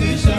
Hadi